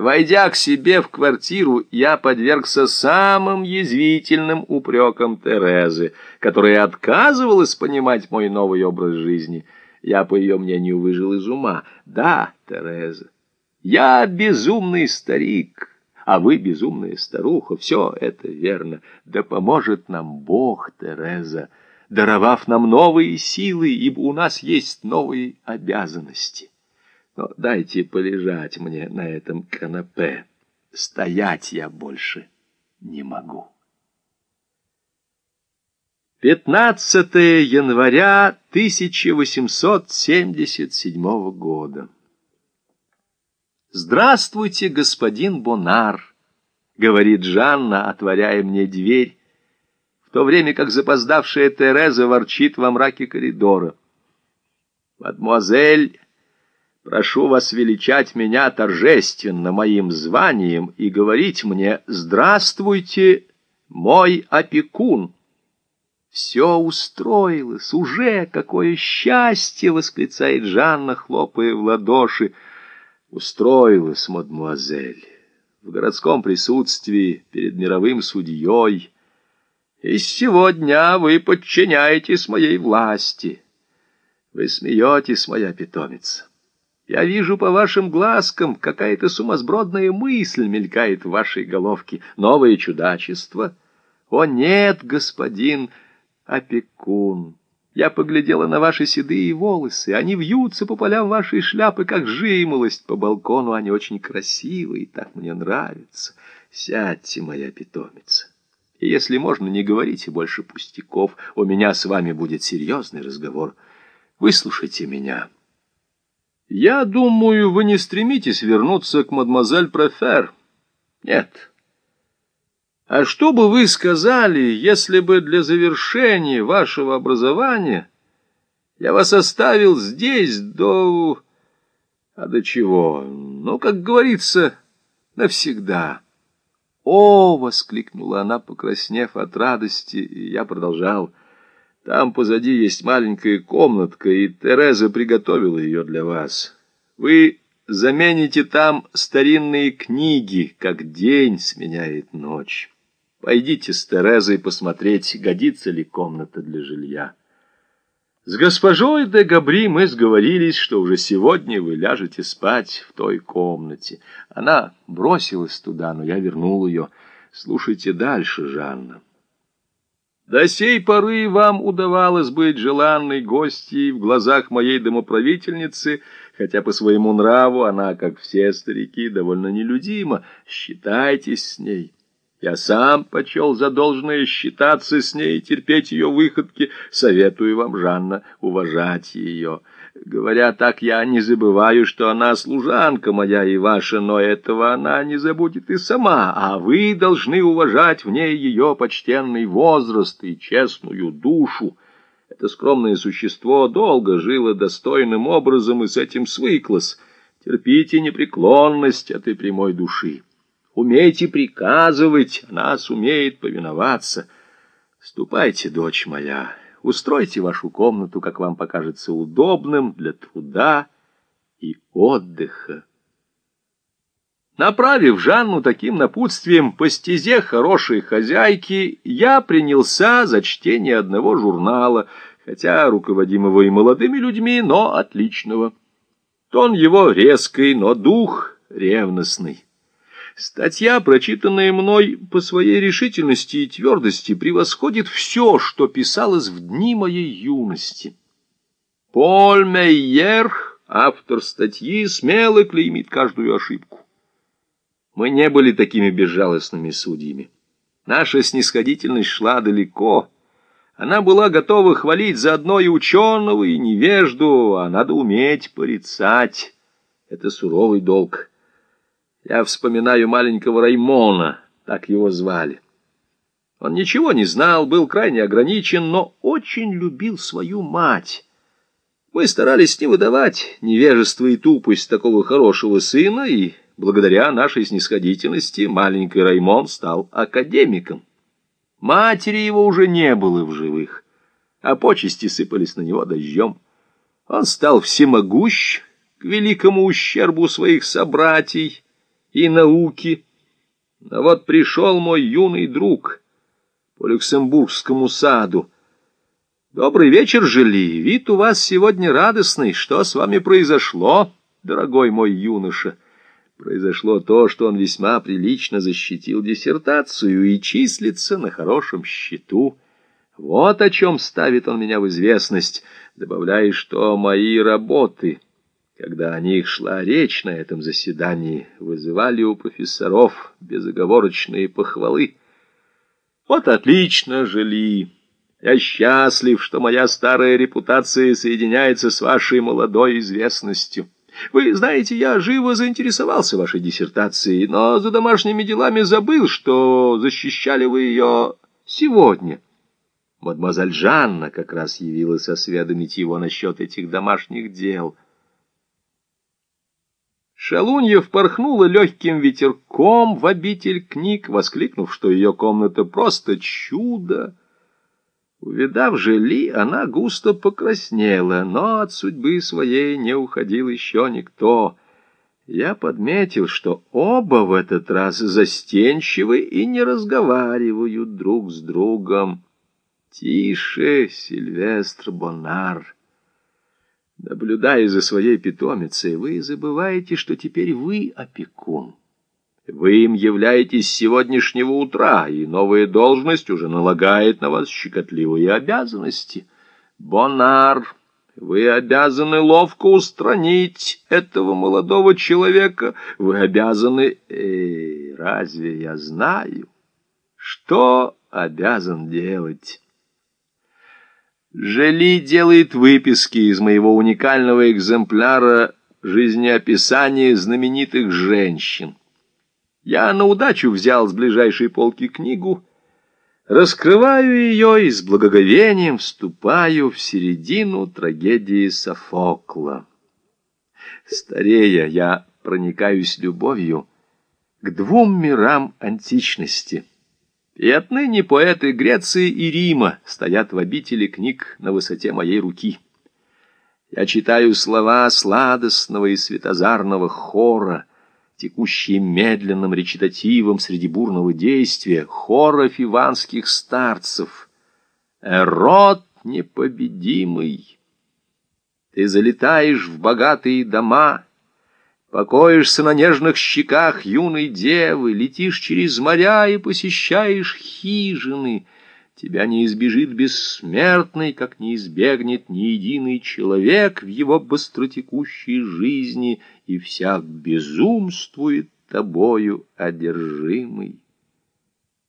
Войдя к себе в квартиру, я подвергся самым язвительным упрекам Терезы, которая отказывалась понимать мой новый образ жизни. Я, по ее мнению, выжил из ума. Да, Тереза, я безумный старик, а вы безумная старуха. Все это верно. Да поможет нам Бог, Тереза, даровав нам новые силы, ибо у нас есть новые обязанности. Но дайте полежать мне на этом канапе. Стоять я больше не могу. 15 января 1877 года. «Здравствуйте, господин Бонар», — говорит Жанна, отворяя мне дверь, в то время как запоздавшая Тереза ворчит во мраке коридора. «Мадемуазель...» Прошу вас величать меня торжественно моим званием и говорить мне «Здравствуйте, мой опекун». «Все устроилось, уже какое счастье!» — восклицает Жанна, хлопая в ладоши. «Устроилось, мадемуазель, в городском присутствии перед мировым судьей. И с сего дня вы подчиняетесь моей власти. Вы смеетесь, моя питомица». Я вижу по вашим глазкам, какая-то сумасбродная мысль мелькает в вашей головке. Новое чудачество. О нет, господин опекун! Я поглядела на ваши седые волосы. Они вьются по полям вашей шляпы, как жимолость по балкону. Они очень красивые, так мне нравится. Сядьте, моя питомица. И если можно, не говорите больше пустяков. У меня с вами будет серьезный разговор. Выслушайте меня. Я думаю, вы не стремитесь вернуться к мадемуазель Префер. Нет. А что бы вы сказали, если бы для завершения вашего образования я вас оставил здесь до... А до чего? Ну, как говорится, навсегда. «О!» — воскликнула она, покраснев от радости, и я продолжал. Там позади есть маленькая комнатка, и Тереза приготовила ее для вас. Вы замените там старинные книги, как день сменяет ночь. Пойдите с Терезой посмотреть, годится ли комната для жилья. С госпожой де Габри мы сговорились, что уже сегодня вы ляжете спать в той комнате. Она бросилась туда, но я вернул ее. Слушайте дальше, Жанна. До сей поры вам удавалось быть желанной гостьей в глазах моей домоправительницы, хотя по своему нраву она, как все старики, довольно нелюдима. Считайтесь с ней. Я сам почел за должное считаться с ней и терпеть ее выходки. Советую вам, Жанна, уважать ее. Говоря так, я не забываю, что она служанка моя и ваша, но этого она не забудет и сама, а вы должны уважать в ней ее почтенный возраст и честную душу. Это скромное существо долго жило достойным образом и с этим свыклось. Терпите непреклонность этой прямой души. Умейте приказывать, она сумеет повиноваться. Ступайте, дочь моя, устройте вашу комнату, как вам покажется удобным для труда и отдыха. Направив Жанну таким напутствием по стезе хорошей хозяйки, я принялся за чтение одного журнала, хотя руководимого и молодыми людьми, но отличного. Тон его резкий, но дух ревностный. Статья, прочитанная мной по своей решительности и твердости, превосходит все, что писалось в дни моей юности. Поль Мейер, автор статьи, смело клеймит каждую ошибку. Мы не были такими безжалостными судьями. Наша снисходительность шла далеко. Она была готова хвалить заодно и ученого, и невежду, а надо уметь порицать. Это суровый долг. Я вспоминаю маленького Раймона, так его звали. Он ничего не знал, был крайне ограничен, но очень любил свою мать. Мы старались не выдавать невежество и тупость такого хорошего сына, и благодаря нашей снисходительности маленький Раймон стал академиком. Матери его уже не было в живых, а почести сыпались на него дождем. Он стал всемогущ к великому ущербу своих собратьей, и науки. Но вот пришел мой юный друг по Люксембургскому саду. Добрый вечер, Жили, вид у вас сегодня радостный. Что с вами произошло, дорогой мой юноша? Произошло то, что он весьма прилично защитил диссертацию и числится на хорошем счету. Вот о чем ставит он меня в известность, добавляя, что мои работы, когда о них шла речь на этом заседании, вызывали у профессоров безоговорочные похвалы. Вот отлично жили. Я счастлив, что моя старая репутация соединяется с вашей молодой известностью. Вы знаете, я живо заинтересовался вашей диссертацией, но за домашними делами забыл, что защищали вы ее сегодня. Мадемуазель Жанна как раз явилась осведомить его насчет этих домашних дел. Шалунья впорхнула легким ветерком в обитель книг, воскликнув, что ее комната просто чудо. Увидав жили, она густо покраснела, но от судьбы своей не уходил еще никто. Я подметил, что оба в этот раз застенчивы и не разговаривают друг с другом. Тише, Сильвестр Бонар. Наблюдая за своей питомицей, вы забываете, что теперь вы опекун. Вы им являетесь с сегодняшнего утра, и новая должность уже налагает на вас щекотливые обязанности. Бонар, вы обязаны ловко устранить этого молодого человека. Вы обязаны... Эй, разве я знаю, что обязан делать?» Жели делает выписки из моего уникального экземпляра жизнеописания знаменитых женщин. Я на удачу взял с ближайшей полки книгу, раскрываю ее и с благоговением вступаю в середину трагедии Софокла. Старея, я проникаюсь любовью к двум мирам античности — и отныне поэты Греции и Рима стоят в обители книг на высоте моей руки. Я читаю слова сладостного и светозарного хора, текущие медленным речитативом среди бурного действия, хора фиванских старцев. Эрот непобедимый! Ты залетаешь в богатые дома — Покоишься на нежных щеках юной девы, Летишь через моря и посещаешь хижины. Тебя не избежит бессмертный, как не избегнет ни единый человек в его быстротекущей жизни, И всяк безумствует тобою одержимый.